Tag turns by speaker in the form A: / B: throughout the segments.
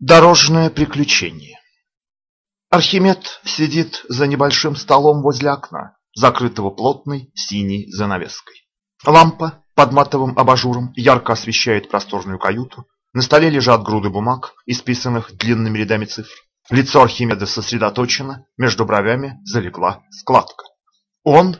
A: Дорожное приключение Архимед сидит за небольшим столом возле окна, закрытого плотной синей занавеской. Лампа под матовым абажуром ярко освещает просторную каюту. На столе лежат груды бумаг, исписанных длинными рядами цифр. Лицо Архимеда сосредоточено, между бровями залегла складка. Он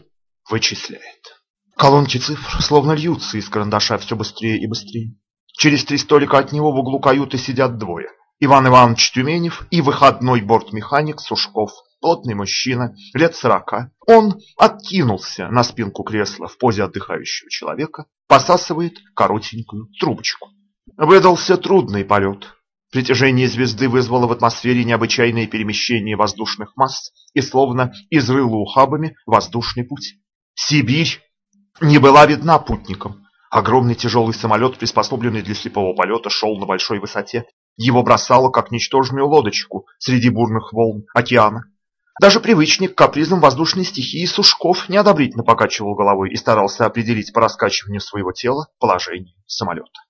A: вычисляет. Колонки цифр словно льются из карандаша все быстрее и быстрее. Через три столика от него в углу каюты сидят двое. Иван Иванович Тюменев и выходной бортмеханик Сушков, плотный мужчина, лет сорока. Он откинулся на спинку кресла в позе отдыхающего человека, посасывает коротенькую трубочку. Выдался трудный полет. Притяжение звезды вызвало в атмосфере необычайное перемещение воздушных масс и словно изрыло ухабами воздушный путь. Сибирь не была видна путникам. Огромный тяжелый самолет, приспособленный для слепого полета, шел на большой высоте его бросало, как ничтожную лодочку среди бурных волн океана. Даже привычник к капризам воздушной стихии Сушков неодобрительно покачивал головой и старался определить по раскачиванию своего тела положение самолета.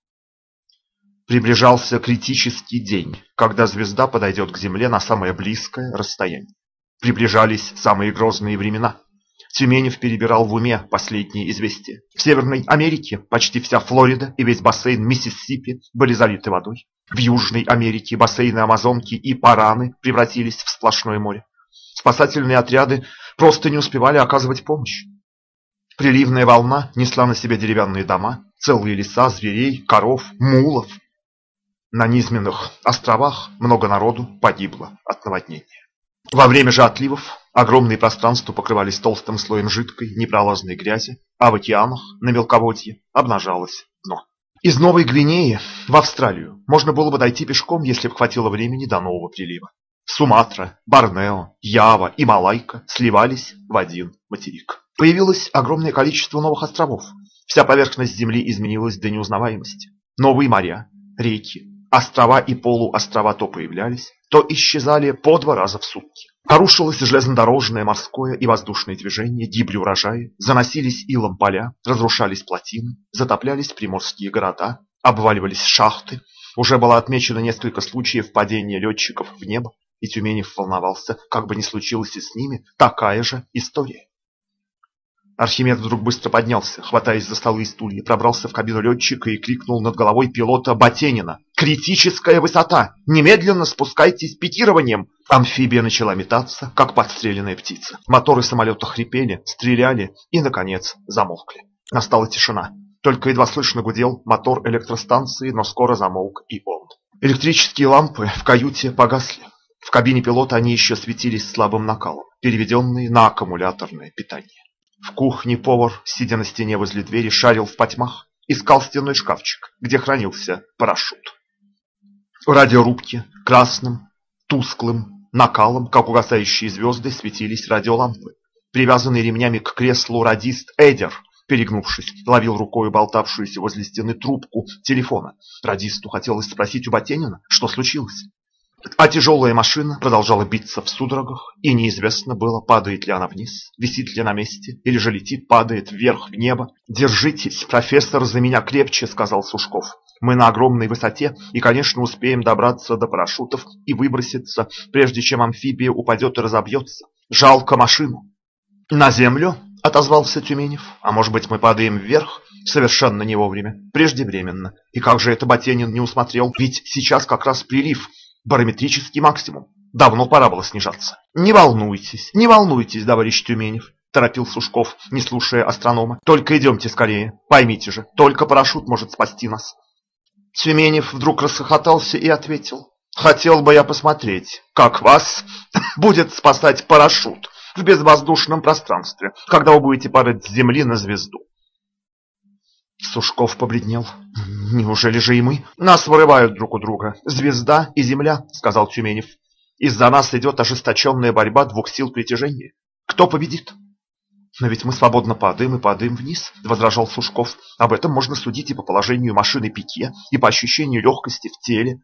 A: Приближался критический день, когда звезда подойдет к Земле на самое близкое расстояние. Приближались самые грозные времена. Тюменев перебирал в уме последние известия. В Северной Америке почти вся Флорида и весь бассейн Миссисипи были залиты водой. В Южной Америке бассейны Амазонки и Параны превратились в сплошное море. Спасательные отряды просто не успевали оказывать помощь. Приливная волна несла на себе деревянные дома, целые леса, зверей, коров, мулов. На низменных островах много народу погибло от наводнения. Во время же отливов огромные пространства покрывались толстым слоем жидкой, непролазной грязи, а в океанах на мелководье обнажалось дно. Из Новой Гвинеи в Австралию можно было бы дойти пешком, если бы хватило времени до нового прилива. Суматра, Борнео, Ява и Малайка сливались в один материк. Появилось огромное количество новых островов. Вся поверхность Земли изменилась до неузнаваемости. Новые моря, реки, острова и полуострова то появлялись, то исчезали по два раза в сутки. Порушилось железнодорожное, морское и воздушное движение, гибли урожаи, заносились илом поля, разрушались плотины, затоплялись приморские города, обваливались шахты. Уже было отмечено несколько случаев падения летчиков в небо, и Тюменев волновался, как бы ни случилось и с ними такая же история. Архимед вдруг быстро поднялся, хватаясь за столы и стулья, пробрался в кабину летчика и крикнул над головой пилота Батенина. «Критическая высота! Немедленно спускайтесь пикированием!» Амфибия начала метаться, как подстреленная птица. Моторы самолета хрипели, стреляли и, наконец, замолкли. Настала тишина. Только едва слышно гудел мотор электростанции, но скоро замолк и он. Электрические лампы в каюте погасли. В кабине пилота они еще светились слабым накалом, переведенные на аккумуляторное питание. В кухне повар, сидя на стене возле двери, шарил в потьмах, искал стенной шкафчик, где хранился парашют. В радиорубке красным, тусклым накалом, как угасающие звезды, светились радиолампы. Привязанный ремнями к креслу радист Эдер, перегнувшись, ловил рукой болтавшуюся возле стены трубку телефона. Радисту хотелось спросить у Батенина, что случилось. А тяжелая машина продолжала биться в судорогах, и неизвестно было, падает ли она вниз, висит ли на месте, или же летит, падает вверх в небо. «Держитесь, профессор, за меня крепче», — сказал Сушков. «Мы на огромной высоте и, конечно, успеем добраться до парашютов и выброситься, прежде чем амфибия упадет и разобьется. Жалко машину». «На землю?» — отозвался Тюменев. «А может быть, мы падаем вверх?» Совершенно не вовремя, преждевременно. И как же это Батенин не усмотрел? Ведь сейчас как раз прилив, барометрический максимум. Давно пора было снижаться. Не волнуйтесь, не волнуйтесь, товарищ Тюменев, торопил Сушков, не слушая астронома. Только идемте скорее. Поймите же, только парашют может спасти нас. Тюменев вдруг расхохотался и ответил. Хотел бы я посмотреть, как вас будет спасать парашют в безвоздушном пространстве, когда вы будете падать с земли на звезду. Сушков побледнел. Неужели же и мы? Нас вырывают друг у друга. Звезда и земля, сказал Тюменев. Из-за нас идет ожесточенная борьба двух сил притяжения. Кто победит? Но ведь мы свободно падаем и падаем вниз, возражал Сушков. Об этом можно судить и по положению машины пике, и по ощущению легкости в теле.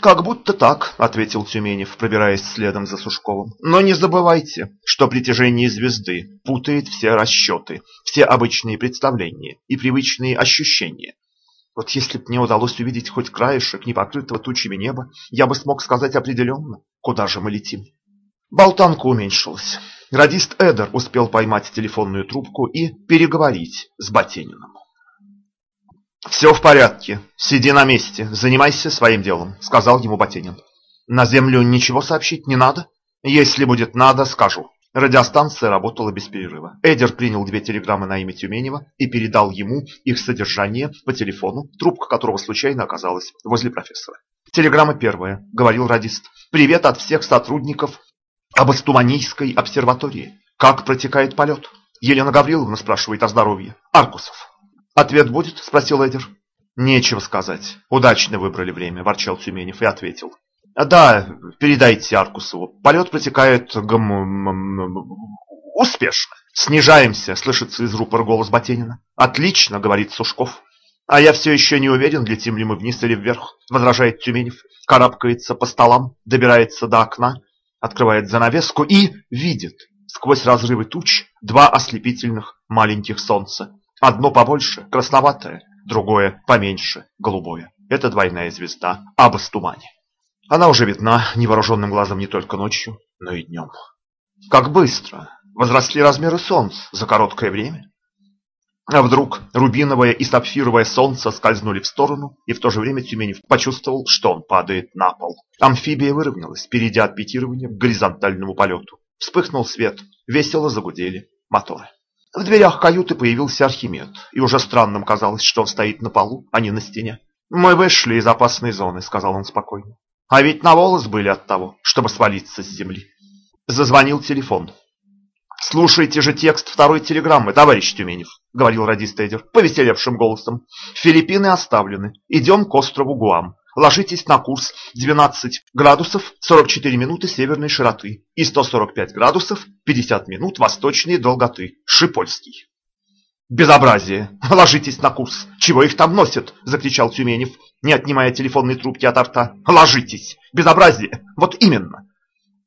A: «Как будто так», — ответил Тюменев, пробираясь следом за Сушковым. «Но не забывайте, что притяжение звезды путает все расчеты, все обычные представления и привычные ощущения. Вот если б мне удалось увидеть хоть краешек непокрытого тучами неба, я бы смог сказать определенно, куда же мы летим. Болтанка уменьшилась. Радист Эдер успел поймать телефонную трубку и переговорить с Ботениным. «Все в порядке. Сиди на месте. Занимайся своим делом», — сказал ему Ботенин. «На землю ничего сообщить не надо? Если будет надо, скажу». Радиостанция работала без перерыва. Эдер принял две телеграммы на имя Тюменева и передал ему их содержание по телефону, трубка которого случайно оказалась возле профессора. Телеграмма первая, говорил радист. Привет от всех сотрудников об Астуманийской обсерватории. Как протекает полет? Елена Гавриловна спрашивает о здоровье. Аркусов. Ответ будет? Спросил Эдер. Нечего сказать. Удачно выбрали время, ворчал Тюменев и ответил. Да, передайте Аркусову. Полет протекает гм... успешно. Снижаемся, слышится из рупора голос Ботенина. Отлично, говорит Сушков. А я все еще не уверен, летим ли мы вниз или вверх, возражает Тюменев. Карабкается по столам, добирается до окна, открывает занавеску и видит сквозь разрывы туч два ослепительных маленьких солнца. Одно побольше, красноватое, другое поменьше, голубое. Это двойная звезда Абастумани. Она уже видна невооруженным глазом не только ночью, но и днем. Как быстро возросли размеры солнц за короткое время. А вдруг рубиновое и сапфировое солнце скользнули в сторону, и в то же время Тюменев почувствовал, что он падает на пол. Амфибия выровнялась, перейдя от пикирования к горизонтальному полету. Вспыхнул свет, весело загудели моторы. В дверях каюты появился Архимед, и уже странным казалось, что он стоит на полу, а не на стене. «Мы вышли из опасной зоны», — сказал он спокойно. А ведь на волос были от того, чтобы свалиться с земли. Зазвонил телефон. «Слушайте же текст второй телеграммы, товарищ Тюменев», — говорил радист Эдер повеселевшим голосом. «Филиппины оставлены. Идем к острову Гуам. Ложитесь на курс 12 градусов 44 минуты северной широты и 145 градусов 50 минут восточной долготы. Шипольский». «Безобразие! Ложитесь на курс! Чего их там носят?» – закричал Тюменев, не отнимая телефонной трубки от рта. «Ложитесь! Безобразие! Вот именно!»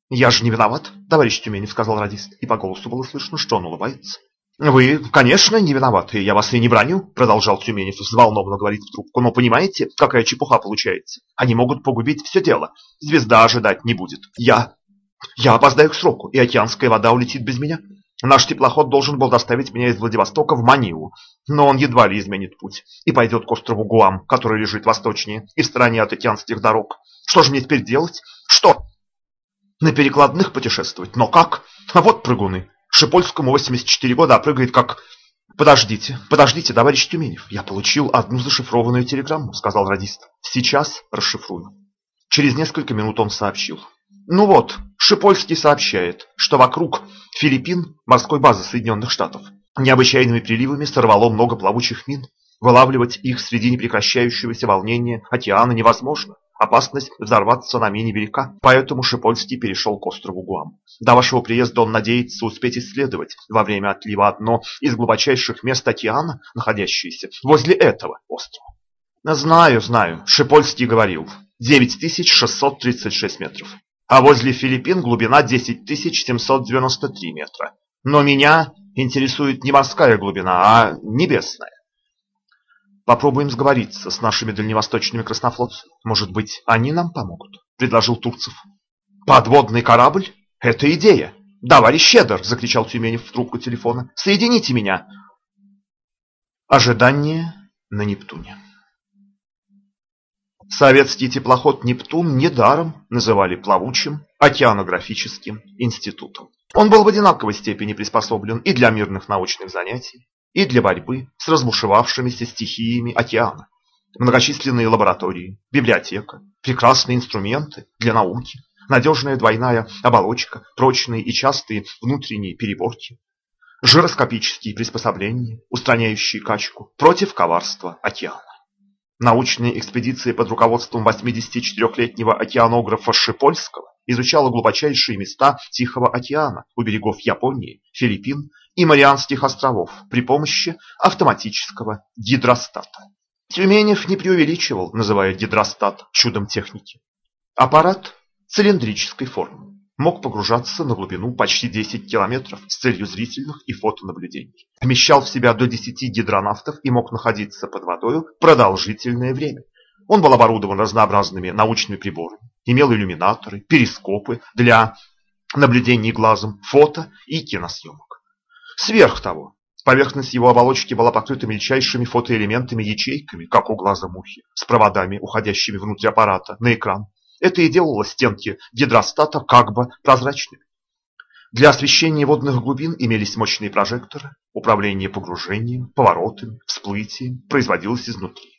A: «Я же не виноват, товарищ Тюменев», – сказал радист, и по голосу было слышно, что он улыбается. «Вы, конечно, не виноваты, я вас и не броню», – продолжал Тюменев, взволнованно говорить в трубку. «Но понимаете, какая чепуха получается? Они могут погубить все дело. Звезда ожидать не будет. Я... я опоздаю к сроку, и океанская вода улетит без меня. Наш теплоход должен был доставить меня из Владивостока в Манилу, но он едва ли изменит путь и пойдет к острову Гуам, который лежит восточнее и в стороне от океанских дорог. Что же мне теперь делать? Что? На перекладных путешествовать? Но как? А вот прыгуны. Шипольскому 84 года, а прыгает как... Подождите, подождите, товарищ Тюменев. Я получил одну зашифрованную телеграмму, сказал радист. Сейчас расшифрую. Через несколько минут он сообщил. Ну вот, Шипольский сообщает, что вокруг Филиппин, морской базы Соединенных Штатов, необычайными приливами сорвало много плавучих мин. Вылавливать их среди непрекращающегося волнения океана невозможно. Опасность взорваться на мине велика, поэтому Шипольский перешел к острову Гуам. До вашего приезда он надеется успеть исследовать во время отлива одно из глубочайших мест океана, находящееся возле этого острова. Знаю, знаю, Шипольский говорил. 9636 метров а возле Филиппин глубина 10793 метра. Но меня интересует не морская глубина, а небесная. Попробуем сговориться с нашими дальневосточными краснофлотцами. Может быть, они нам помогут, предложил Турцев. Подводный корабль? Это идея. Товарищ Щедр, закричал Тюменев в трубку телефона. Соедините меня. Ожидание на Нептуне. Советский теплоход «Нептун» недаром называли плавучим океанографическим институтом. Он был в одинаковой степени приспособлен и для мирных научных занятий, и для борьбы с разбушевавшимися стихиями океана. Многочисленные лаборатории, библиотека, прекрасные инструменты для науки, надежная двойная оболочка, прочные и частые внутренние переборки, жироскопические приспособления, устраняющие качку против коварства океана. Научная экспедиция под руководством 84-летнего океанографа Шипольского изучала глубочайшие места Тихого океана у берегов Японии, Филиппин и Марианских островов при помощи автоматического гидростата. Тюменев не преувеличивал, называя гидростат чудом техники. Аппарат цилиндрической формы. мог погружаться на глубину почти 10 километров с целью зрительных и фотонаблюдений. Вмещал в себя до 10 гидронавтов и мог находиться под водой продолжительное время. Он был оборудован разнообразными научными приборами, имел иллюминаторы, перископы для наблюдений глазом, фото и киносъемок. Сверх того, поверхность его оболочки была покрыта мельчайшими фотоэлементами-ячейками, как у глаза мухи, с проводами, уходящими внутрь аппарата, на экран. Это и делало стенки гидростата как бы прозрачными. Для освещения водных глубин имелись мощные прожекторы, управление погружением, поворотами, всплытием производилось изнутри.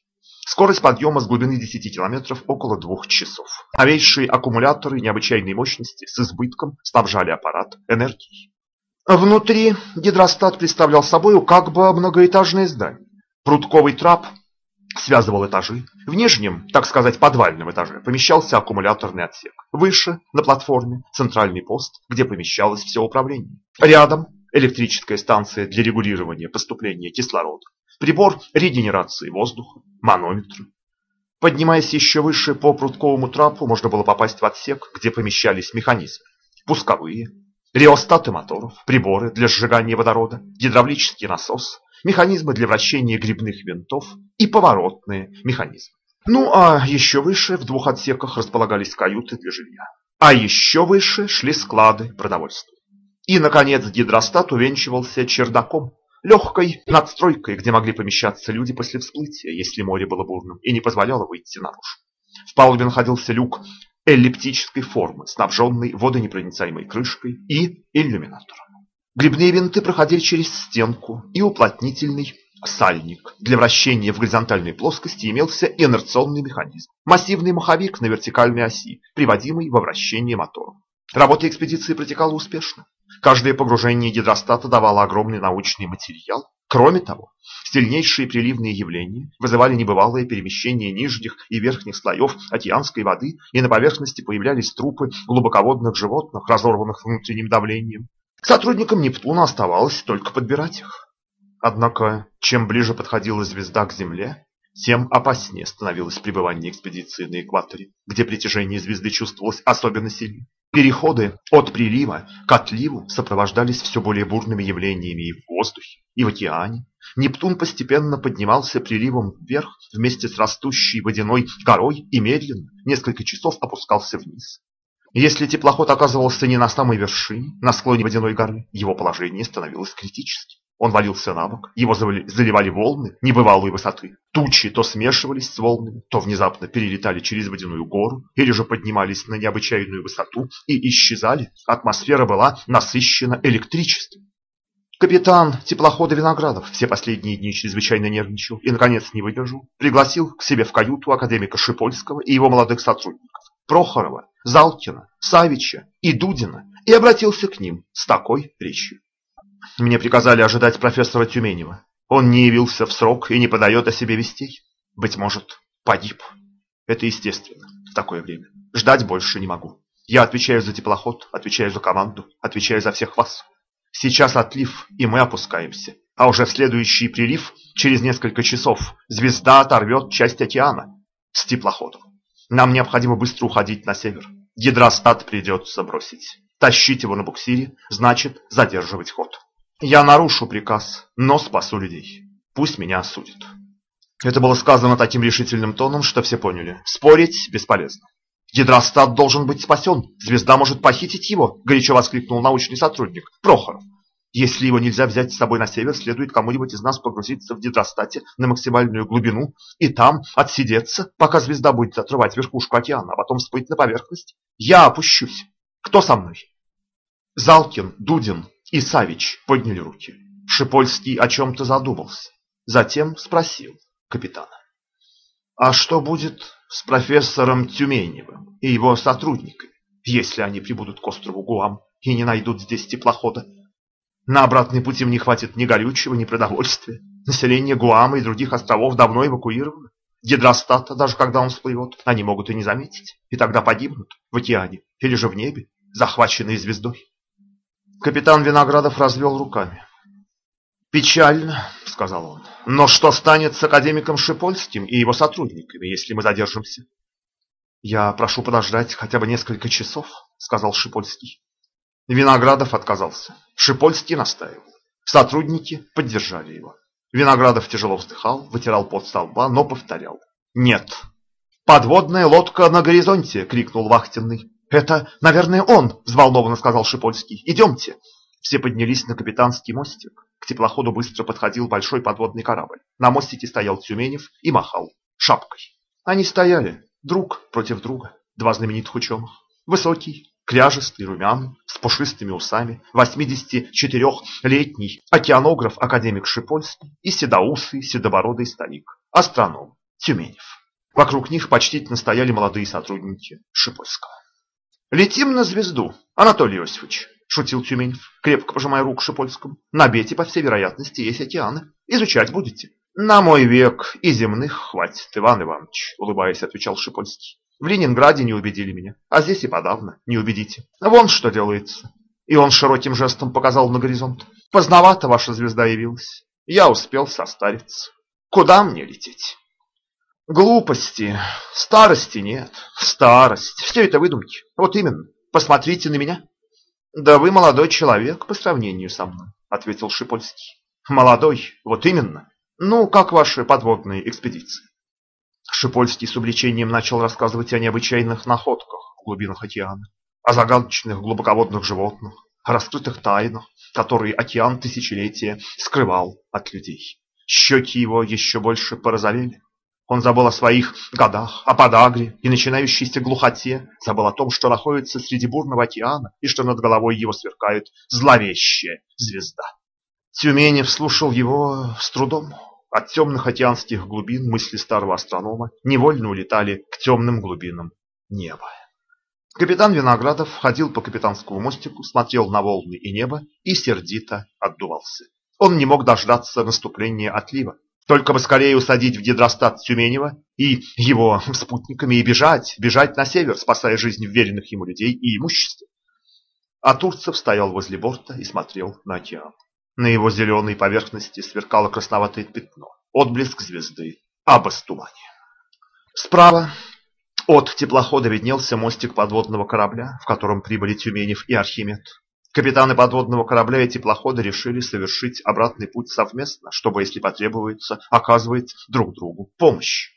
A: Скорость подъема с глубины 10 километров около двух часов. Новейшие аккумуляторы необычайной мощности с избытком снабжали аппарат энергией. Внутри гидростат представлял собой как бы многоэтажное здание. Прутковый трап связывал этажи. В нижнем, так сказать, подвальном этаже помещался аккумуляторный отсек. Выше, на платформе, центральный пост, где помещалось все управление. Рядом электрическая станция для регулирования поступления кислорода. Прибор регенерации воздуха, манометры. Поднимаясь еще выше по прутковому трапу, можно было попасть в отсек, где помещались механизмы. Пусковые, реостаты моторов, приборы для сжигания водорода, гидравлический насос, механизмы для вращения грибных винтов и поворотные механизмы. Ну а еще выше в двух отсеках располагались каюты для жилья. А еще выше шли склады продовольствия. И, наконец, гидростат увенчивался чердаком, легкой надстройкой, где могли помещаться люди после всплытия, если море было бурным и не позволяло выйти наружу. В палубе находился люк эллиптической формы, снабженный водонепроницаемой крышкой и иллюминатором. Грибные винты проходили через стенку и уплотнительный сальник. Для вращения в горизонтальной плоскости имелся инерционный механизм, массивный маховик на вертикальной оси, приводимый во вращение мотором. Работа экспедиции протекала успешно. Каждое погружение гидростата давало огромный научный материал. Кроме того, сильнейшие приливные явления вызывали небывалое перемещение нижних и верхних слоев океанской воды, и на поверхности появлялись трупы глубоководных животных, разорванных внутренним давлением. Сотрудникам Нептуна оставалось только подбирать их. Однако, чем ближе подходила звезда к Земле, тем опаснее становилось пребывание экспедиции на экваторе, где притяжение звезды чувствовалось особенно сильно. Переходы от прилива к отливу сопровождались все более бурными явлениями и в воздухе, и в океане. Нептун постепенно поднимался приливом вверх вместе с растущей водяной горой и медленно, несколько часов опускался вниз. Если теплоход оказывался не на самой вершине, на склоне водяной горы, его положение становилось критическим. Он валился на бок, его заливали волны небывалой высоты. Тучи то смешивались с волнами, то внезапно перелетали через водяную гору, или же поднимались на необычайную высоту и исчезали. Атмосфера была насыщена электричеством. Капитан теплохода Виноградов все последние дни чрезвычайно нервничал и, наконец, не выдержал. Пригласил к себе в каюту академика Шипольского и его молодых сотрудников Прохорова, Залкина, Савича и Дудина и обратился к ним с такой речью. Мне приказали ожидать профессора Тюменева. Он не явился в срок и не подает о себе вестей. Быть может, погиб. Это естественно в такое время. Ждать больше не могу. Я отвечаю за теплоход, отвечаю за команду, отвечаю за всех вас. Сейчас отлив, и мы опускаемся. А уже в следующий прилив, через несколько часов, звезда оторвет часть океана с теплоходом. Нам необходимо быстро уходить на север. Гидростат придется бросить. Тащить его на буксире значит задерживать ход. Я нарушу приказ, но спасу людей. Пусть меня осудят. Это было сказано таким решительным тоном, что все поняли. Спорить бесполезно. Гидростат должен быть спасен. Звезда может похитить его, горячо воскликнул научный сотрудник Прохоров. Если его нельзя взять с собой на север, следует кому-нибудь из нас погрузиться в гидростате на максимальную глубину и там отсидеться, пока звезда будет отрывать верхушку океана, а потом всплыть на поверхность. Я опущусь. Кто со мной? Залкин, Дудин, и Савич подняли руки. Шипольский о чем-то задумался. Затем спросил капитана. А что будет с профессором Тюменевым и его сотрудниками, если они прибудут к острову Гуам и не найдут здесь теплохода? На обратный путь им не хватит ни горючего, ни продовольствия. Население Гуама и других островов давно эвакуировано. Гидростата, даже когда он всплывет, они могут и не заметить, и тогда погибнут в океане или же в небе, захваченные звездой. Капитан Виноградов развел руками. «Печально», — сказал он. «Но что станет с академиком Шипольским и его сотрудниками, если мы задержимся?» «Я прошу подождать хотя бы несколько часов», сказал Шипольский. Виноградов отказался. Шипольский настаивал. Сотрудники поддержали его. Виноградов тяжело вздыхал, вытирал пот со лба, но повторял. «Нет!» «Подводная лодка на горизонте!» — крикнул вахтенный. «Это, наверное, он!» — взволнованно сказал Шипольский. «Идемте!» Все поднялись на капитанский мостик. К теплоходу быстро подходил большой подводный корабль. На мостике стоял Тюменев и махал шапкой. Они стояли друг против друга, два знаменитых ученых. Высокий, кряжестый, румяный, с пушистыми усами, 84-летний океанограф академик Шипольский и седоусый, седобородый старик, астроном Тюменев. Вокруг них почтительно стояли молодые сотрудники Шипольского. «Летим на звезду, Анатолий Иосифович», — шутил Тюменев, крепко пожимая руку Шипольскому. «На Бете, по всей вероятности, есть океаны. Изучать будете». «На мой век и земных хватит, Иван Иванович», — улыбаясь, отвечал Шипольский. В Ленинграде не убедили меня, а здесь и подавно не убедите. Вон что делается. И он широким жестом показал на горизонт. Поздновато ваша звезда явилась. Я успел состариться. Куда мне лететь? Глупости. Старости нет. Старость. Все это выдумки. Вот именно. Посмотрите на меня. Да вы молодой человек по сравнению со мной, ответил Шипольский. Молодой, вот именно. Ну, как ваши подводные экспедиции? Шипольский с увлечением начал рассказывать о необычайных находках в глубинах океана, о загадочных глубоководных животных, о раскрытых тайнах, которые океан тысячелетия скрывал от людей. Щеки его еще больше порозовели. Он забыл о своих годах, о подагре и начинающейся глухоте, забыл о том, что находится среди бурного океана и что над головой его сверкает зловещая звезда. Тюменев слушал его с трудом. От темных океанских глубин мысли старого астронома невольно улетали к темным глубинам неба. Капитан Виноградов ходил по капитанскому мостику, смотрел на волны и небо и сердито отдувался. Он не мог дождаться наступления отлива. Только бы скорее усадить в гидростат Тюменева и его спутниками и бежать, бежать на север, спасая жизнь вверенных ему людей и имущества. А Турцев стоял возле борта и смотрел на океан. На его зеленой поверхности сверкало красноватое пятно, отблеск звезды Абастумани. Справа от теплохода виднелся мостик подводного корабля, в котором прибыли Тюменев и Архимед. Капитаны подводного корабля и теплохода решили совершить обратный путь совместно, чтобы, если потребуется, оказывать друг другу помощь.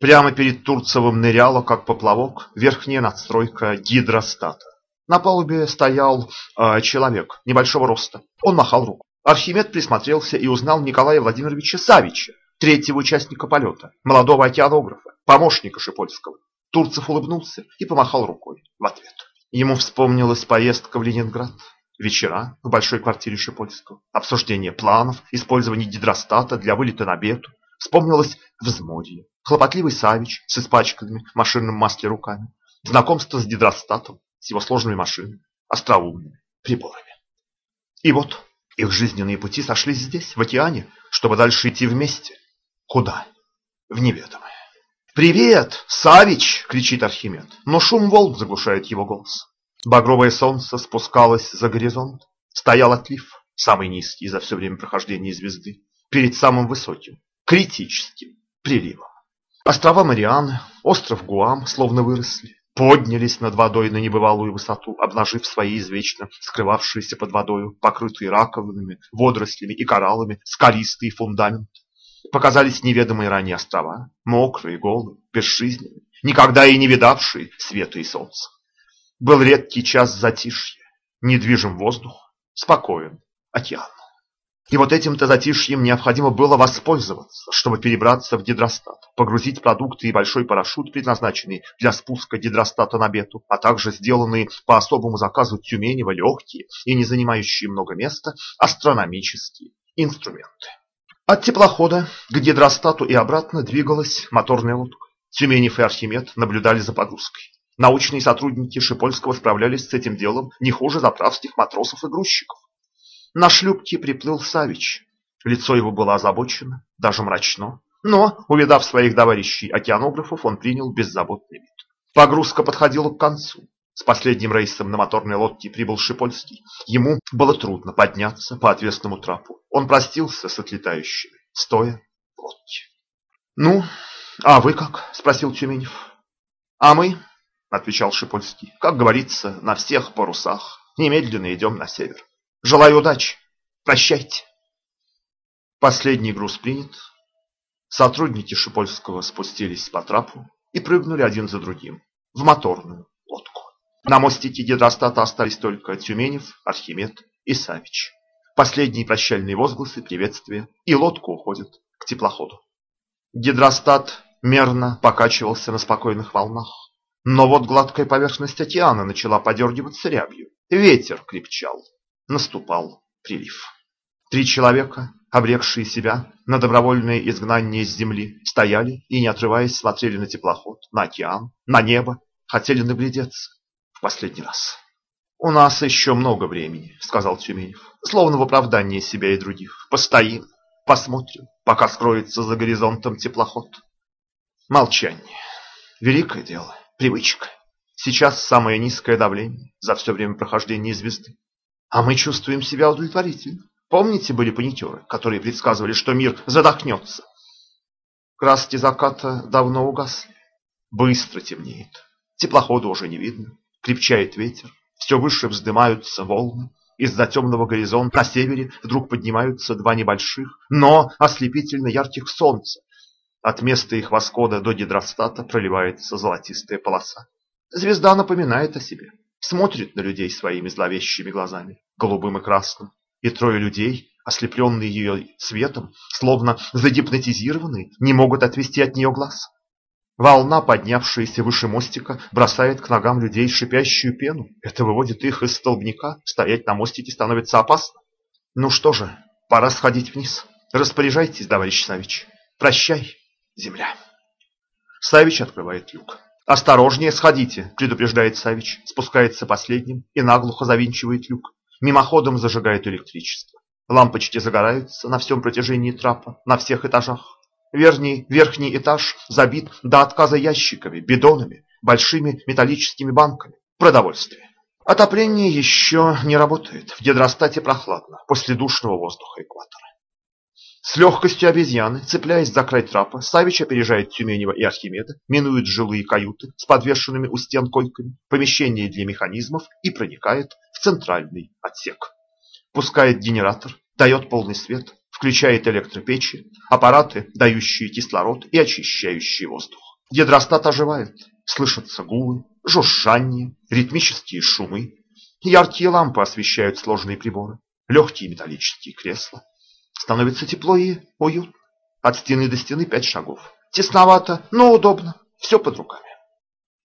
A: Прямо перед Турцевым ныряла, как поплавок, верхняя надстройка гидростата. На палубе стоял э, человек небольшого роста. Он махал руку. Архимед присмотрелся и узнал Николая Владимировича Савича, третьего участника полета, молодого океанографа, помощника Шипольского. Турцев улыбнулся и помахал рукой в ответ. Ему вспомнилась поездка в Ленинград, вечера в большой квартире Шипольского, обсуждение планов, использование гидростата для вылета на бету. Вспомнилось взморье, хлопотливый Савич с испачканными в машинном масле руками, знакомство с гидростатом, с его сложными машинами, остроумными приборами. И вот их жизненные пути сошлись здесь, в океане, чтобы дальше идти вместе. Куда? В неведомое. «Привет, Савич!» — кричит Архимед, но шум волн заглушает его голос. Багровое солнце спускалось за горизонт. Стоял отлив, самый низкий за все время прохождения звезды, перед самым высоким, критическим приливом. Острова Марианы, остров Гуам словно выросли, поднялись над водой на небывалую высоту, обнажив свои извечно скрывавшиеся под водою, покрытые раковинами, водорослями и кораллами, скалистый фундамент. Показались неведомые ранее острова, мокрые, голые, безжизненные, никогда и не видавшие света и солнца. Был редкий час затишья, недвижим воздух, спокоен океан. И вот этим-то затишьем необходимо было воспользоваться, чтобы перебраться в гидростат, погрузить продукты и большой парашют, предназначенный для спуска гидростата на бету, а также сделанные по особому заказу Тюменева легкие и не занимающие много места астрономические инструменты. От теплохода к гидростату и обратно двигалась моторная лодка. Тюменев и Архимед наблюдали за погрузкой. Научные сотрудники Шипольского справлялись с этим делом не хуже заправских матросов и грузчиков. На шлюпке приплыл Савич. Лицо его было озабочено, даже мрачно. Но, увидав своих товарищей океанографов, он принял беззаботный вид. Погрузка подходила к концу. С последним рейсом на моторной лодке прибыл Шипольский. Ему было трудно подняться по отвесному трапу. Он простился с отлетающими, стоя в лодке. «Ну, а вы как?» – спросил Тюменев. «А мы отвечал Шипольский. Как говорится, на всех парусах. Немедленно идем на север. Желаю удачи. Прощайте. Последний груз принят. Сотрудники Шипольского спустились по трапу и прыгнули один за другим в моторную. На мостике гидростата остались только Тюменев, Архимед и Савич. Последние прощальные возгласы, приветствия, и лодка уходит к теплоходу. Гидростат мерно покачивался на спокойных волнах. Но вот гладкая поверхность океана начала подергиваться рябью. Ветер крепчал. Наступал прилив. Три человека, обрекшие себя на добровольное изгнание с земли, стояли и, не отрываясь, смотрели на теплоход, на океан, на небо, хотели наглядеться в последний раз. «У нас еще много времени», — сказал Тюменев, словно в оправдании себя и других. «Постоим, посмотрим, пока скроется за горизонтом теплоход». Молчание. Великое дело, привычка. Сейчас самое низкое давление за все время прохождения звезды. А мы чувствуем себя удовлетворительно. Помните, были паникеры, которые предсказывали, что мир задохнется? Краски заката давно угасли. Быстро темнеет. Теплохода уже не видно. Крепчает ветер. Все выше вздымаются волны. Из-за темного горизонта на севере вдруг поднимаются два небольших, но ослепительно ярких солнца. От места их восхода до гидростата проливается золотистая полоса. Звезда напоминает о себе. Смотрит на людей своими зловещими глазами, голубым и красным и трое людей, ослепленные ее светом, словно загипнотизированные, не могут отвести от нее глаз. Волна, поднявшаяся выше мостика, бросает к ногам людей шипящую пену. Это выводит их из столбняка. Стоять на мостике становится опасно. Ну что же, пора сходить вниз. Распоряжайтесь, товарищ Савич. Прощай, земля. Савич открывает люк. «Осторожнее сходите», – предупреждает Савич, спускается последним и наглухо завинчивает люк. Мимоходом зажигает электричество. Лампочки загораются на всем протяжении трапа, на всех этажах. Верхний, верхний этаж забит до отказа ящиками, бидонами, большими металлическими банками. Продовольствие. Отопление еще не работает. В гидростате прохладно, после душного воздуха экватора. С легкостью обезьяны, цепляясь за край трапа, Савич опережает Тюменева и Архимеда, минует жилые каюты с подвешенными у стен койками, помещение для механизмов и проникает в центральный отсек. Пускает генератор, дает полный свет, включает электропечи, аппараты, дающие кислород и очищающие воздух. Гидростат оживает, слышатся гулы, жужжание, ритмические шумы. Яркие лампы освещают сложные приборы, легкие металлические кресла. Становится тепло и уютно. От стены до стены пять шагов. Тесновато, но удобно. Все под руками.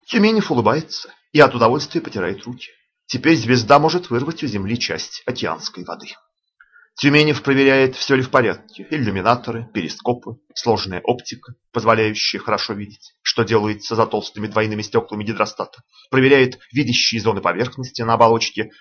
A: Тюменев улыбается и от удовольствия потирает руки. Теперь звезда может вырвать у Земли часть океанской воды. Тюменев проверяет, все ли в порядке. Иллюминаторы, перископы, сложная оптика, позволяющая хорошо видеть, что делается за толстыми двойными стеклами гидростата. Проверяет видящие зоны поверхности на оболочке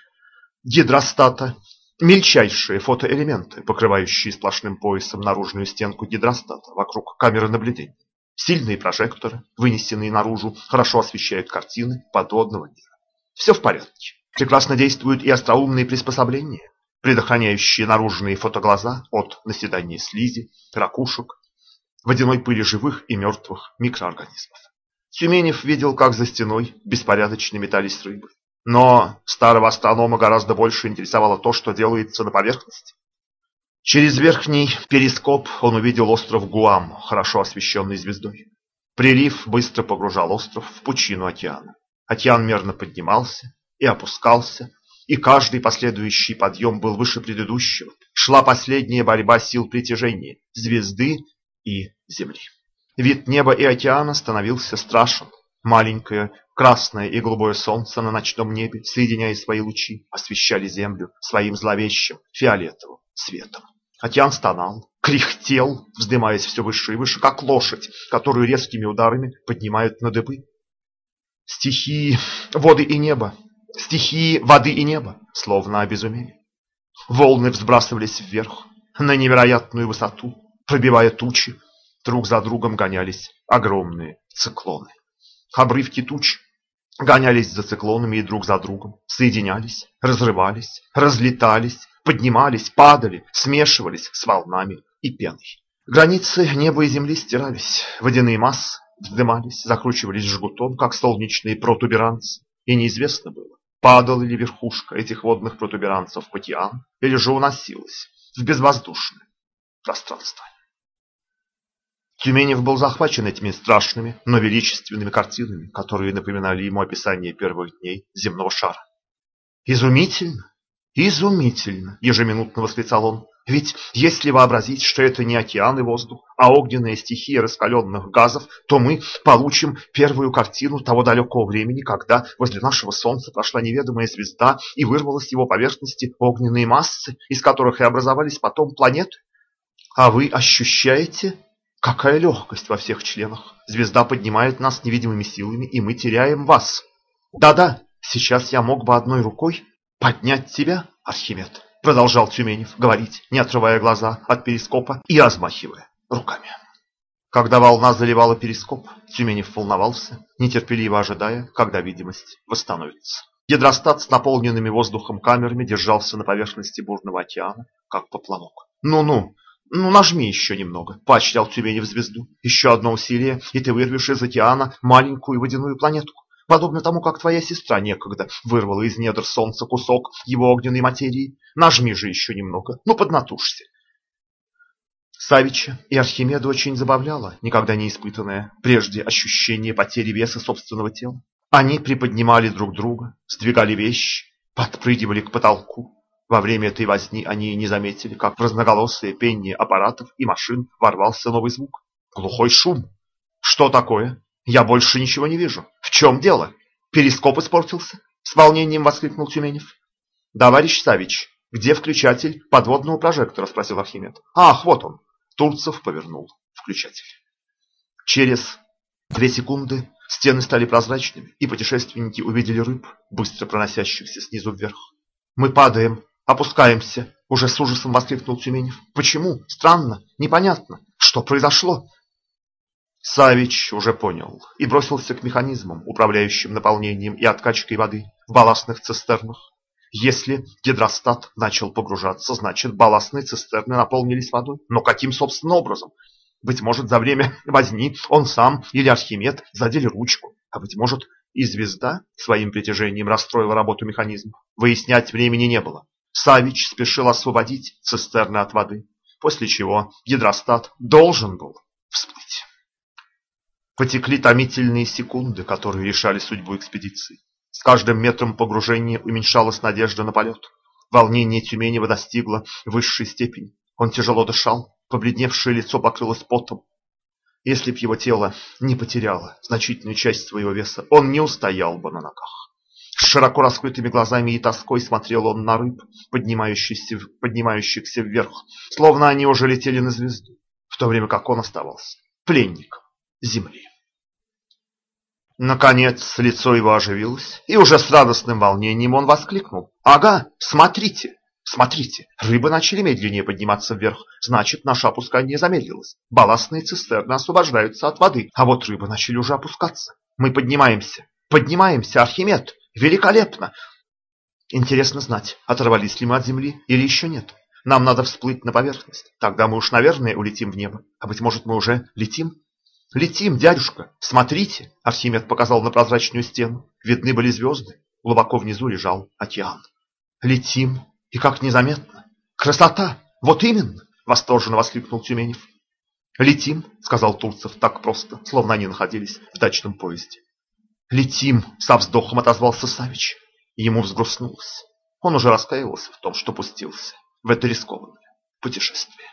A: гидростата Мельчайшие фотоэлементы, покрывающие сплошным поясом наружную стенку гидростата вокруг камеры наблюдения. Сильные прожекторы, вынесенные наружу, хорошо освещают картины подводного мира. Все в порядке. Прекрасно действуют и остроумные приспособления, предохраняющие наружные фотоглаза от наседания слизи, ракушек, водяной пыли живых и мертвых микроорганизмов. Тюменев видел, как за стеной беспорядочно метались рыбы. Но старого астронома гораздо больше интересовало то, что делается на поверхности. Через верхний перископ он увидел остров Гуам, хорошо освещенный звездой. Прилив быстро погружал остров в пучину океана. Океан мерно поднимался и опускался, и каждый последующий подъем был выше предыдущего. Шла последняя борьба сил притяжения звезды и Земли. Вид неба и океана становился страшен. Маленькое красное и голубое солнце на ночном небе, соединяя свои лучи, освещали землю своим зловещим фиолетовым светом. Океан стонал, кряхтел, вздымаясь все выше и выше, как лошадь, которую резкими ударами поднимают на дыбы. Стихии воды и неба, стихии воды и неба, словно обезумели. Волны взбрасывались вверх, на невероятную высоту, пробивая тучи, друг за другом гонялись огромные циклоны. Обрывки туч гонялись за циклонами и друг за другом, соединялись, разрывались, разлетались, поднимались, падали, смешивались с волнами и пеной. Границы неба и земли стирались, водяные массы, вздымались, закручивались жгутом, как солнечные протуберанцы, и неизвестно было, падала ли верхушка этих водных протуберанцев в океан, или же уносилась в безвоздушное пространство. Тюменев был захвачен этими страшными, но величественными картинами, которые напоминали ему описание первых дней земного шара. «Изумительно! Изумительно!» – ежеминутно восклицал он. «Ведь если вообразить, что это не океан и воздух, а огненная стихия раскаленных газов, то мы получим первую картину того далекого времени, когда возле нашего Солнца прошла неведомая звезда и вырвалась с его поверхности огненные массы, из которых и образовались потом планеты. А вы ощущаете, какая легкость во всех членах? Звезда поднимает нас невидимыми силами, и мы теряем вас. Да-да, сейчас я мог бы одной рукой поднять тебя, Архимед, продолжал Тюменев говорить, не отрывая глаза от перископа и размахивая руками. Когда волна заливала перископ, Тюменев волновался, нетерпеливо ожидая, когда видимость восстановится. Гидростат с наполненными воздухом камерами держался на поверхности бурного океана, как поплавок. «Ну-ну, ну нажми еще немного», – поощрял Тюменев звезду. «Еще одно усилие, и ты вырвешь из океана маленькую водяную планетку подобно тому, как твоя сестра некогда вырвала из недр солнца кусок его огненной материи. Нажми же еще немного, ну поднатужься. Савича и Архимеда очень забавляло никогда не испытанное прежде ощущение потери веса собственного тела. Они приподнимали друг друга, сдвигали вещи, подпрыгивали к потолку. Во время этой возни они не заметили, как в разноголосые пение аппаратов и машин ворвался новый звук. Глухой шум. Что такое? Я больше ничего не вижу. В чем дело? Перископ испортился? С волнением воскликнул Тюменев. Товарищ Савич, где включатель подводного прожектора? Спросил Архимед. Ах, вот он. Турцев повернул включатель. Через две секунды стены стали прозрачными, и путешественники увидели рыб, быстро проносящихся снизу вверх. Мы падаем, опускаемся, уже с ужасом воскликнул Тюменев. Почему? Странно, непонятно. Что произошло? Савич уже понял и бросился к механизмам, управляющим наполнением и откачкой воды в балластных цистернах. Если гидростат начал погружаться, значит балластные цистерны наполнились водой. Но каким, собственно, образом? Быть может, за время возни он сам или Архимед задели ручку, а быть может, и звезда своим притяжением расстроила работу механизма. Выяснять времени не было. Савич спешил освободить цистерны от воды, после чего гидростат должен был всплыть. Потекли томительные секунды, которые решали судьбу экспедиции. С каждым метром погружения уменьшалась надежда на полет. Волнение Тюменева достигло высшей степени. Он тяжело дышал, побледневшее лицо покрылось потом. Если б его тело не потеряло значительную часть своего веса, он не устоял бы на ногах. С широко раскрытыми глазами и тоской смотрел он на рыб, поднимающихся, поднимающихся вверх, словно они уже летели на звезду, в то время как он оставался пленником земли. Наконец лицо его оживилось, и уже с радостным волнением он воскликнул. «Ага, смотрите, смотрите, рыбы начали медленнее подниматься вверх, значит, наше опускание замедлилось. Балластные цистерны освобождаются от воды, а вот рыбы начали уже опускаться. Мы поднимаемся, поднимаемся, Архимед, великолепно!» Интересно знать, оторвались ли мы от земли или еще нет. Нам надо всплыть на поверхность, тогда мы уж, наверное, улетим в небо, а быть может, мы уже летим. «Летим, дядюшка! Смотрите!» – Архимед показал на прозрачную стену. Видны были звезды. Глубоко внизу лежал океан. «Летим! И как незаметно! Красота! Вот именно!» – восторженно воскликнул Тюменев. «Летим!» – сказал Турцев так просто, словно они находились в дачном поезде. «Летим!» – со вздохом отозвался Савич. Ему взгрустнулось. Он уже раскаивался в том, что пустился в это рискованное путешествие.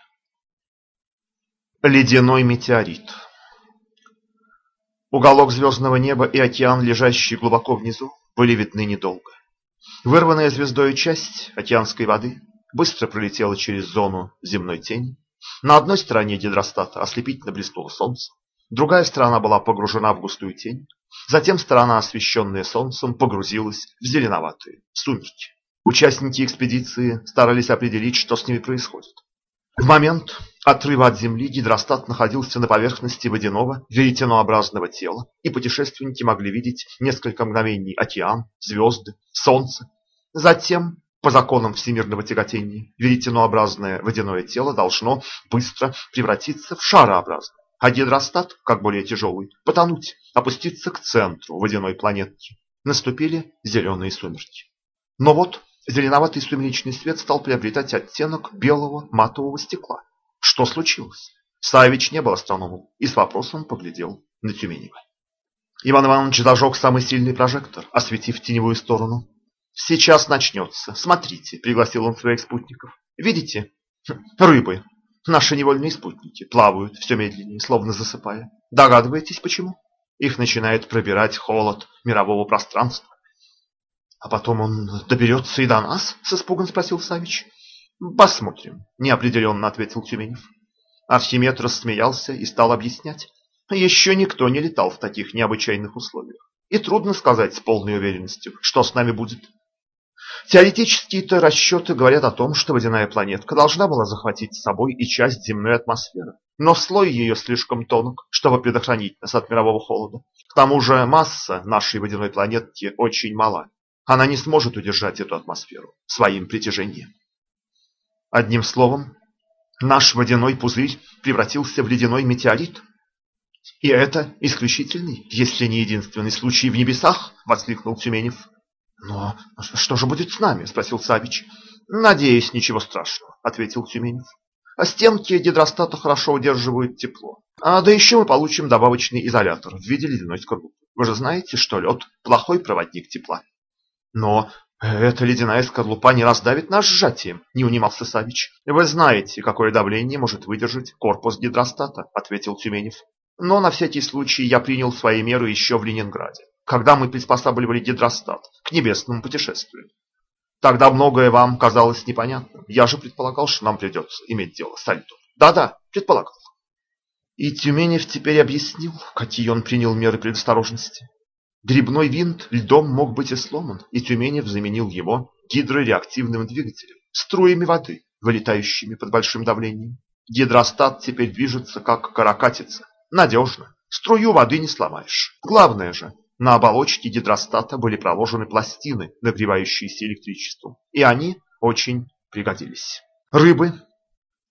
A: Ледяной метеорит Уголок звездного неба и океан, лежащий глубоко внизу, были видны недолго. Вырванная звездой часть океанской воды быстро пролетела через зону земной тени. На одной стороне гидростата ослепительно блеснуло солнце, другая сторона была погружена в густую тень, затем сторона, освещенная солнцем, погрузилась в зеленоватые сумерки. Участники экспедиции старались определить, что с ними происходит. В момент отрыва от Земли гидростат находился на поверхности водяного веретенообразного тела, и путешественники могли видеть несколько мгновений океан, звезды, солнце. Затем, по законам всемирного тяготения, веретенообразное водяное тело должно быстро превратиться в шарообразное а гидростат, как более тяжелый, потонуть, опуститься к центру водяной планетки. Наступили зеленые сумерки. Но вот зеленоватый сумеречный свет стал приобретать оттенок белого матового стекла. Что случилось? Савич не был астрономом и с вопросом поглядел на Тюменева. Иван Иванович зажег самый сильный прожектор, осветив теневую сторону. «Сейчас начнется. Смотрите», — пригласил он своих спутников. «Видите? Рыбы, наши невольные спутники, плавают все медленнее, словно засыпая. Догадываетесь, почему? Их начинает пробирать холод мирового пространства. «А потом он доберется и до нас?» — с испугом спросил Савич. «Посмотрим», — неопределенно ответил Тюменев. Архимед рассмеялся и стал объяснять. Еще никто не летал в таких необычайных условиях. И трудно сказать с полной уверенностью, что с нами будет. Теоретические-то расчеты говорят о том, что водяная планетка должна была захватить с собой и часть земной атмосферы. Но слой ее слишком тонок, чтобы предохранить нас от мирового холода. К тому же масса нашей водяной планетки очень мала. Она не сможет удержать эту атмосферу своим притяжением. Одним словом, наш водяной пузырь превратился в ледяной метеорит. И это исключительный, если не единственный случай в небесах, воскликнул Тюменев. Но что же будет с нами? спросил Савич. Надеюсь, ничего страшного, ответил Тюменев. А стенки гидростата хорошо удерживают тепло. А да еще мы получим добавочный изолятор в виде ледяной скорлупы. Вы же знаете, что лед – плохой проводник тепла. Но эта ледяная скорлупа не раздавит нас сжатием, не унимался Савич. Вы знаете, какое давление может выдержать корпус гидростата, ответил Тюменев. Но на всякий случай я принял свои меры еще в Ленинграде, когда мы приспосабливали гидростат к небесному путешествию. Тогда многое вам казалось непонятным. Я же предполагал, что нам придется иметь дело с Альтом. Да-да, предполагал. И Тюменев теперь объяснил, какие он принял меры предосторожности. Грибной винт льдом мог быть и сломан, и Тюменев заменил его гидрореактивным двигателем, струями воды, вылетающими под большим давлением. Гидростат теперь движется как каракатица. Надежно. Струю воды не сломаешь. Главное же, на оболочке гидростата были проложены пластины, нагревающиеся электричеством, и они очень пригодились. Рыбы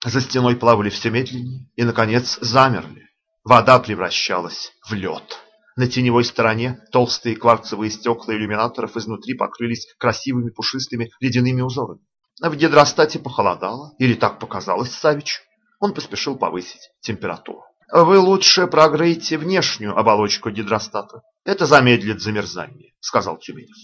A: за стеной плавали все медленнее и, наконец, замерли. Вода превращалась в лед. На теневой стороне толстые кварцевые стекла иллюминаторов изнутри покрылись красивыми пушистыми ледяными узорами. В гидростате похолодало, или так показалось Савич. Он поспешил повысить температуру. «Вы лучше прогрейте внешнюю оболочку гидростата. Это замедлит замерзание», — сказал Тюменев.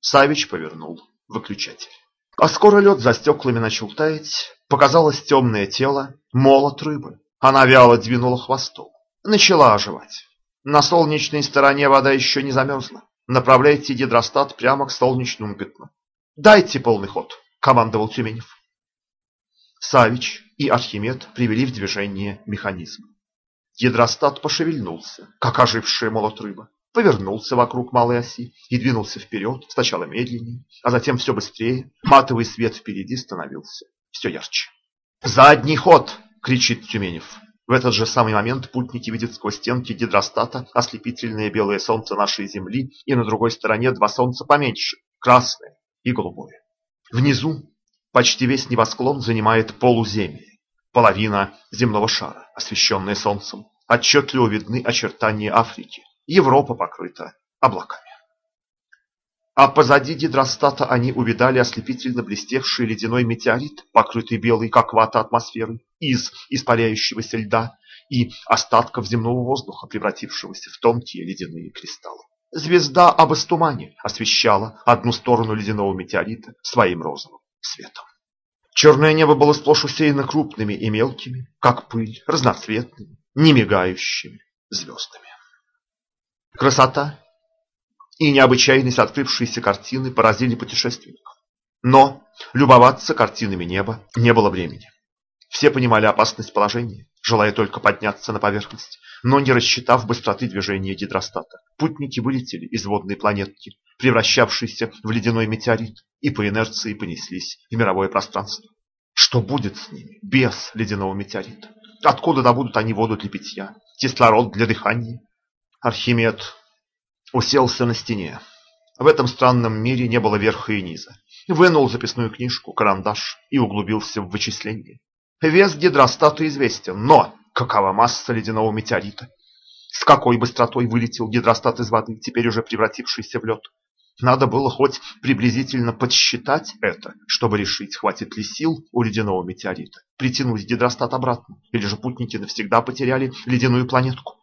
A: Савич повернул выключатель. А скоро лед за стеклами начал таять. Показалось темное тело, молот рыбы. Она вяло двинула хвостом. Начала оживать. На солнечной стороне вода еще не замерзла. Направляйте гидростат прямо к солнечному пятну. Дайте полный ход, командовал Тюменев. Савич и Архимед привели в движение механизм. Гидростат пошевельнулся, как ожившая молот рыба, повернулся вокруг малой оси и двинулся вперед, сначала медленнее, а затем все быстрее. Матовый свет впереди становился все ярче. «Задний ход!» — кричит Тюменев. В этот же самый момент путники видят сквозь стенки гидростата ослепительное белое солнце нашей Земли и на другой стороне два солнца поменьше, красное и голубое. Внизу почти весь небосклон занимает полуземье, половина земного шара, освещенная солнцем. Отчетливо видны очертания Африки. Европа покрыта облаками. А позади гидростата они увидали ослепительно блестевший ледяной метеорит, покрытый белой, как вата, атмосферой, из испаряющегося льда и остатков земного воздуха, превратившегося в тонкие ледяные кристаллы. Звезда об Астумане освещала одну сторону ледяного метеорита своим розовым светом. Черное небо было сплошь усеяно крупными и мелкими, как пыль, разноцветными, немигающими звездами. Красота и необычайность открывшейся картины поразили путешественников. Но любоваться картинами неба не было времени. Все понимали опасность положения, желая только подняться на поверхность, но не рассчитав быстроты движения гидростата. Путники вылетели из водной планетки, превращавшейся в ледяной метеорит, и по инерции понеслись в мировое пространство. Что будет с ними без ледяного метеорита? Откуда добудут они воду для питья, кислород для дыхания? Архимед уселся на стене. В этом странном мире не было верха и низа. Вынул записную книжку, карандаш и углубился в вычисления. Вес гидростата известен, но какова масса ледяного метеорита. С какой быстротой вылетел гидростат из воды, теперь уже превратившийся в лед. Надо было хоть приблизительно подсчитать это, чтобы решить, хватит ли сил у ледяного метеорита притянуть гидростат обратно, или же путники навсегда потеряли ледяную планетку.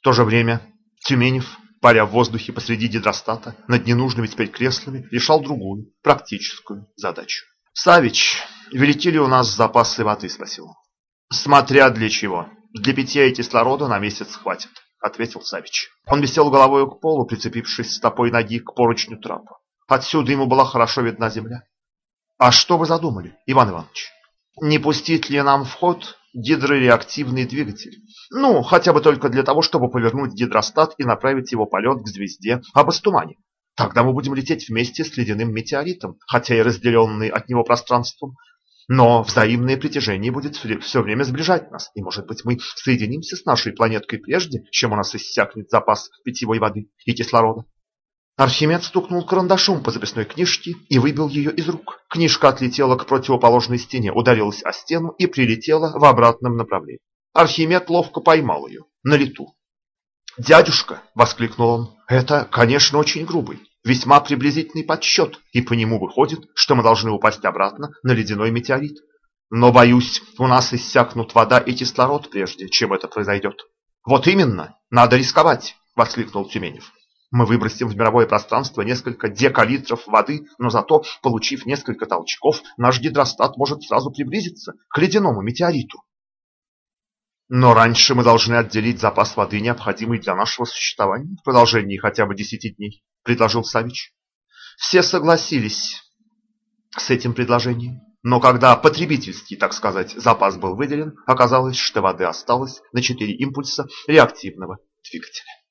A: В то же время Тюменев, паря в воздухе посреди гидростата, над ненужными теперь креслами, решал другую, практическую задачу. «Савич, велики ли у нас запасы воды?» – спросил он. «Смотря для чего. Для питья и кислорода на месяц хватит» ответил Савич. Он висел головой к полу, прицепившись стопой ноги к поручню трапа. Отсюда ему была хорошо видна земля. А что вы задумали, Иван Иванович? Не пустить ли нам в ход гидрореактивный двигатель? Ну, хотя бы только для того, чтобы повернуть гидростат и направить его полет к звезде Абастумане. Тогда мы будем лететь вместе с ледяным метеоритом, хотя и разделенные от него пространством. Но взаимное притяжение будет все время сближать нас, и, может быть, мы соединимся с нашей планеткой прежде, чем у нас иссякнет запас питьевой воды и кислорода. Архимед стукнул карандашом по записной книжке и выбил ее из рук. Книжка отлетела к противоположной стене, ударилась о стену и прилетела в обратном направлении. Архимед ловко поймал ее на лету. «Дядюшка!» — воскликнул он. «Это, конечно, очень грубый весьма приблизительный подсчет, и по нему выходит, что мы должны упасть обратно на ледяной метеорит. Но, боюсь, у нас иссякнут вода и кислород прежде, чем это произойдет. Вот именно, надо рисковать, воскликнул Тюменев. Мы выбросим в мировое пространство несколько декалитров воды, но зато, получив несколько толчков, наш гидростат может сразу приблизиться к ледяному метеориту. Но раньше мы должны отделить запас воды, необходимый для нашего существования, в продолжении хотя бы десяти дней предложил Савич. Все согласились с этим предложением. Но когда потребительский, так сказать, запас был выделен, оказалось, что воды осталось на четыре импульса реактивного двигателя.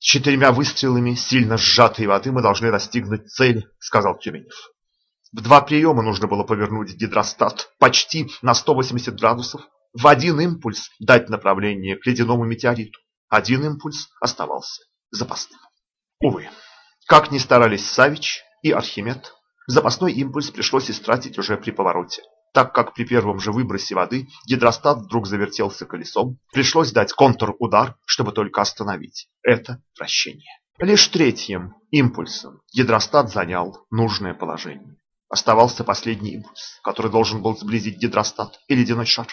A: Четырьмя выстрелами сильно сжатой воды мы должны достигнуть цели, сказал Тюменев. В два приема нужно было повернуть гидростат почти на 180 градусов, в один импульс дать направление к ледяному метеориту. Один импульс оставался запасным. Увы, как ни старались Савич и Архимед, запасной импульс пришлось истратить уже при повороте. Так как при первом же выбросе воды гидростат вдруг завертелся колесом, пришлось дать контр-удар, чтобы только остановить это вращение. Лишь третьим импульсом гидростат занял нужное положение. Оставался последний импульс, который должен был сблизить гидростат и ледяной шар.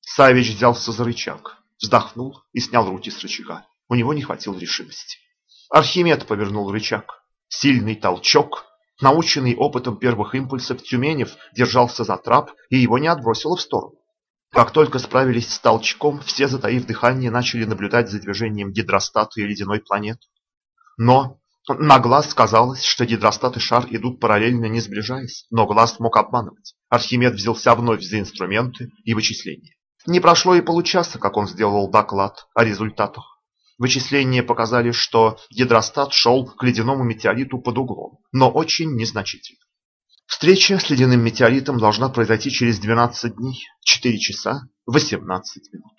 A: Савич взялся за рычаг, вздохнул и снял руки с рычага. У него не хватило решимости. Архимед повернул рычаг. Сильный толчок. Наученный опытом первых импульсов Тюменев держался за трап и его не отбросило в сторону. Как только справились с толчком, все, затаив дыхание, начали наблюдать за движением гидростата и ледяной планеты. Но на глаз казалось, что гидростат и шар идут параллельно, не сближаясь, но глаз мог обманывать. Архимед взялся вновь за инструменты и вычисления. Не прошло и получаса, как он сделал доклад о результатах. Вычисления показали, что гидростат шел к ледяному метеориту под углом, но очень незначительно. Встреча с ледяным метеоритом должна произойти через 12 дней, 4 часа, 18 минут.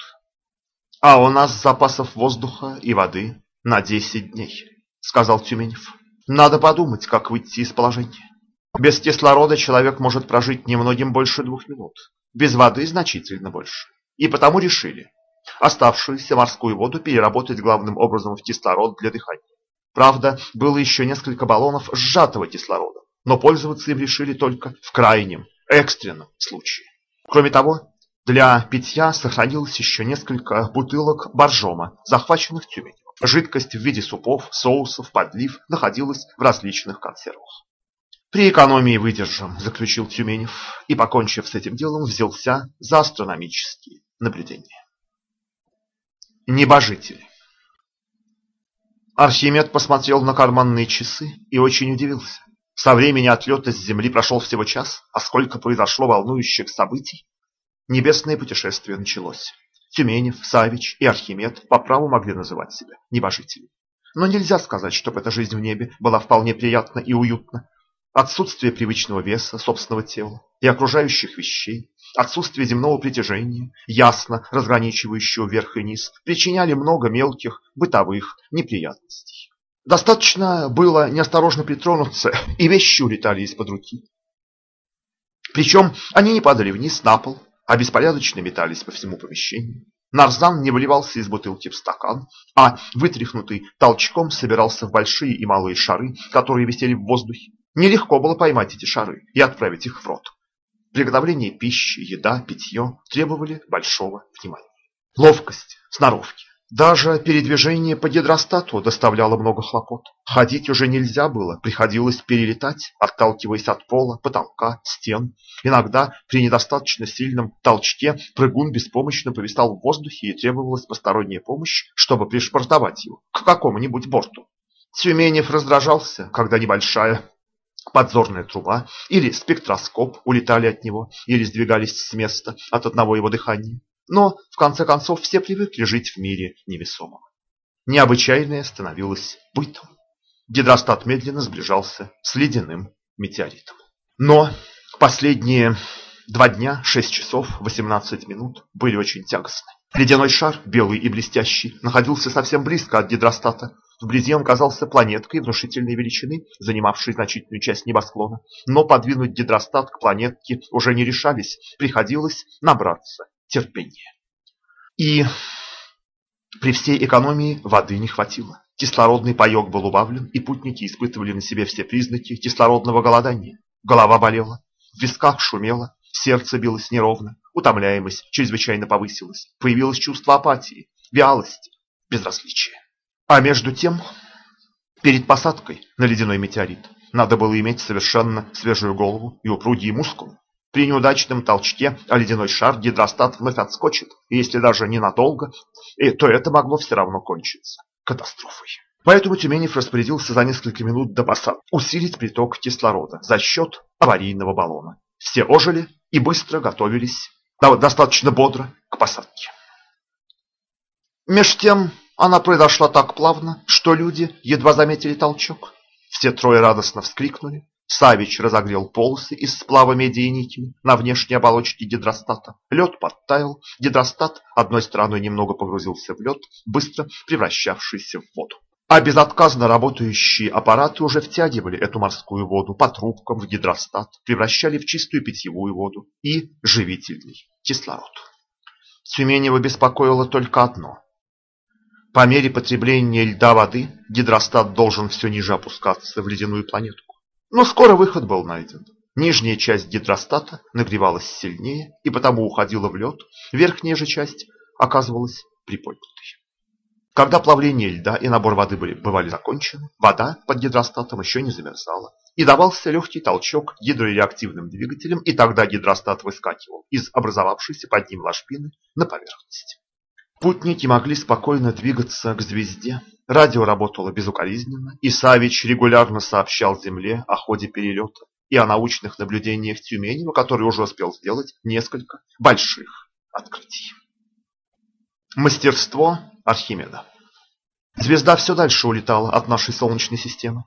A: А у нас запасов воздуха и воды на 10 дней, сказал Тюменев. Надо подумать, как выйти из положения. Без кислорода человек может прожить немногим больше двух минут, без воды значительно больше. И потому решили, Оставшуюся морскую воду переработать главным образом в кислород для дыхания. Правда, было еще несколько баллонов сжатого кислорода, но пользоваться им решили только в крайнем, экстренном случае. Кроме того, для питья сохранилось еще несколько бутылок боржома, захваченных Тюменью. Жидкость в виде супов, соусов, подлив находилась в различных консервах. «При экономии выдержим», – заключил Тюменев, и, покончив с этим делом, взялся за астрономические наблюдения небожители. Архимед посмотрел на карманные часы и очень удивился. Со времени отлета с Земли прошел всего час, а сколько произошло волнующих событий. Небесное путешествие началось. Тюменев, Савич и Архимед по праву могли называть себя небожителями. Но нельзя сказать, чтобы эта жизнь в небе была вполне приятна и уютна. Отсутствие привычного веса собственного тела и окружающих вещей, Отсутствие земного притяжения, ясно разграничивающего верх и низ, причиняли много мелких бытовых неприятностей. Достаточно было неосторожно притронуться, и вещи улетали из-под руки. Причем они не падали вниз на пол, а беспорядочно метались по всему помещению. Нарзан не выливался из бутылки в стакан, а вытряхнутый толчком собирался в большие и малые шары, которые висели в воздухе. Нелегко было поймать эти шары и отправить их в рот. Приготовление пищи, еда, питье требовали большого внимания. Ловкость, сноровки. Даже передвижение по гидростату доставляло много хлопот. Ходить уже нельзя было, приходилось перелетать, отталкиваясь от пола, потолка, стен. Иногда при недостаточно сильном толчке прыгун беспомощно повисал в воздухе и требовалась посторонняя помощь, чтобы пришвартовать его к какому-нибудь борту. Тюменев раздражался, когда небольшая подзорная труба или спектроскоп улетали от него или сдвигались с места от одного его дыхания. Но, в конце концов, все привыкли жить в мире невесомого. Необычайное становилось бытом. Гидростат медленно сближался с ледяным метеоритом. Но последние два дня, 6 часов 18 минут были очень тягостны. Ледяной шар, белый и блестящий, находился совсем близко от гидростата. Вблизи он казался планеткой внушительной величины, занимавшей значительную часть небосклона. Но подвинуть гидростат к планетке уже не решались, приходилось набраться терпения. И при всей экономии воды не хватило. Кислородный паек был убавлен, и путники испытывали на себе все признаки кислородного голодания. Голова болела, в висках шумело, сердце билось неровно, утомляемость чрезвычайно повысилась, появилось чувство апатии, вялости, безразличия. А между тем, перед посадкой на ледяной метеорит надо было иметь совершенно свежую голову и упругие мускулы. При неудачном толчке ледяной шар гидростат вновь отскочит, и если даже ненадолго, то это могло все равно кончиться катастрофой. Поэтому Тюменев распорядился за несколько минут до посадки усилить приток кислорода за счет аварийного баллона. Все ожили и быстро готовились, достаточно бодро, к посадке. Меж тем она произошла так плавно, что люди едва заметили толчок. Все трое радостно вскрикнули. Савич разогрел полосы из сплава меди и никеля на внешней оболочке гидростата. Лед подтаял, гидростат одной стороной немного погрузился в лед, быстро превращавшийся в воду. А безотказно работающие аппараты уже втягивали эту морскую воду по трубкам в гидростат, превращали в чистую питьевую воду и живительный кислород. Тюменева беспокоило только одно. По мере потребления льда воды гидростат должен все ниже опускаться в ледяную планетку. Но скоро выход был найден. Нижняя часть гидростата нагревалась сильнее и потому уходила в лед, верхняя же часть оказывалась приподнятой. Когда плавление льда и набор воды были, бывали закончены, вода под гидростатом еще не замерзала, и давался легкий толчок гидрореактивным двигателем, и тогда гидростат выскакивал из образовавшейся под ним ложбины на поверхность. Путники могли спокойно двигаться к звезде. Радио работало безукоризненно, и Савич регулярно сообщал Земле о ходе перелета и о научных наблюдениях Тюменева, который уже успел сделать несколько больших открытий. Мастерство Архимеда. Звезда все дальше улетала от нашей Солнечной системы.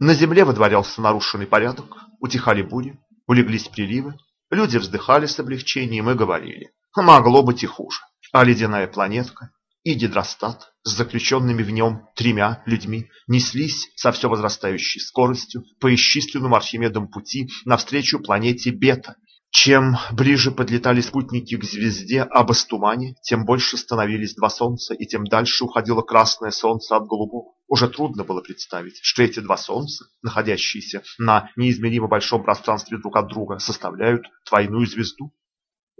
A: На Земле выдворялся нарушенный порядок, утихали бури, улеглись приливы, люди вздыхали с облегчением и говорили, могло быть и хуже. А ледяная планетка и гидростат с заключенными в нем тремя людьми неслись со все возрастающей скоростью по исчисленному Архимедом пути навстречу планете Бета, чем ближе подлетали спутники к звезде Абастумане, тем больше становились два солнца, и тем дальше уходило красное солнце от голубого. Уже трудно было представить, что эти два солнца, находящиеся на неизмеримо большом пространстве друг от друга, составляют двойную звезду.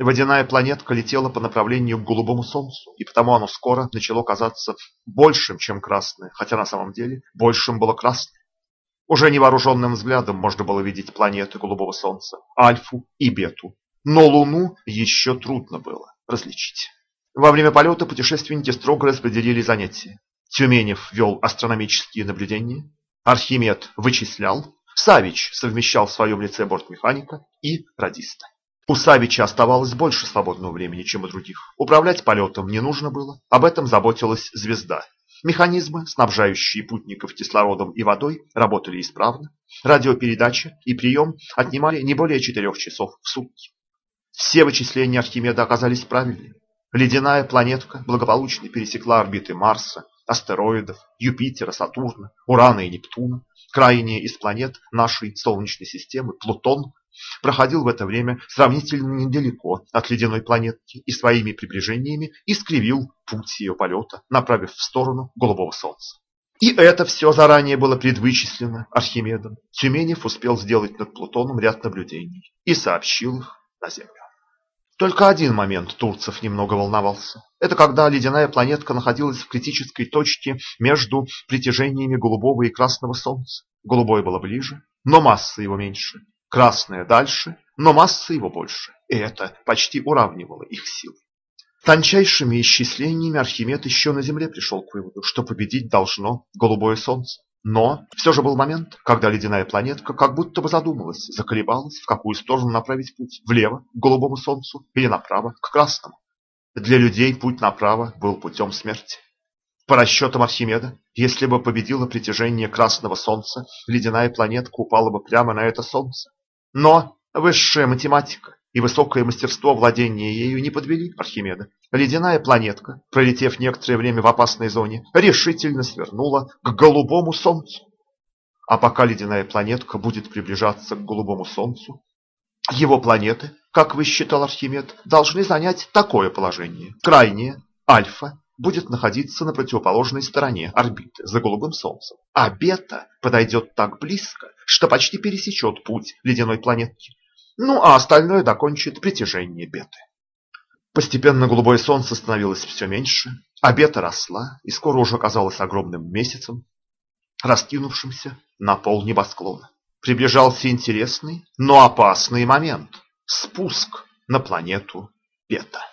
A: Водяная планетка летела по направлению к голубому солнцу, и потому оно скоро начало казаться большим, чем красное, хотя на самом деле большим было красное. Уже невооруженным взглядом можно было видеть планеты голубого солнца, Альфу и Бету, но Луну еще трудно было различить. Во время полета путешественники строго распределили занятия. Тюменев вел астрономические наблюдения, Архимед вычислял, Савич совмещал в своем лице бортмеханика и радиста. У Савича оставалось больше свободного времени, чем у других. Управлять полетом не нужно было, об этом заботилась звезда, Механизмы, снабжающие путников кислородом и водой, работали исправно. Радиопередача и прием отнимали не более четырех часов в сутки. Все вычисления Архимеда оказались правильными. Ледяная планетка благополучно пересекла орбиты Марса, астероидов, Юпитера, Сатурна, Урана и Нептуна. Крайняя из планет нашей Солнечной системы, Плутон, проходил в это время сравнительно недалеко от ледяной планетки и своими приближениями искривил путь ее полета, направив в сторону голубого солнца. И это все заранее было предвычислено Архимедом. Тюменев успел сделать над Плутоном ряд наблюдений и сообщил их на Землю. Только один момент Турцев немного волновался. Это когда ледяная планетка находилась в критической точке между притяжениями голубого и красного Солнца. Голубое было ближе, но масса его меньше. Красное дальше, но масса его больше. И это почти уравнивало их силы. Тончайшими исчислениями Архимед еще на Земле пришел к выводу, что победить должно голубое солнце. Но все же был момент, когда ледяная планетка как будто бы задумалась, заколебалась, в какую сторону направить путь. Влево, к голубому солнцу, или направо, к красному. Для людей путь направо был путем смерти. По расчетам Архимеда, если бы победило притяжение красного солнца, ледяная планетка упала бы прямо на это солнце. Но высшая математика и высокое мастерство владения ею не подвели Архимеда. Ледяная планетка, пролетев некоторое время в опасной зоне, решительно свернула к голубому солнцу. А пока ледяная планетка будет приближаться к голубому солнцу, его планеты, как высчитал Архимед, должны занять такое положение. Крайнее, альфа, будет находиться на противоположной стороне орбиты, за голубым солнцем, а бета подойдет так близко, что почти пересечет путь ледяной планетки. Ну, а остальное докончит притяжение беты. Постепенно голубое солнце становилось все меньше, а бета росла и скоро уже казалась огромным месяцем, раскинувшимся на пол небосклона. Приближался интересный, но опасный момент – спуск на планету Бета.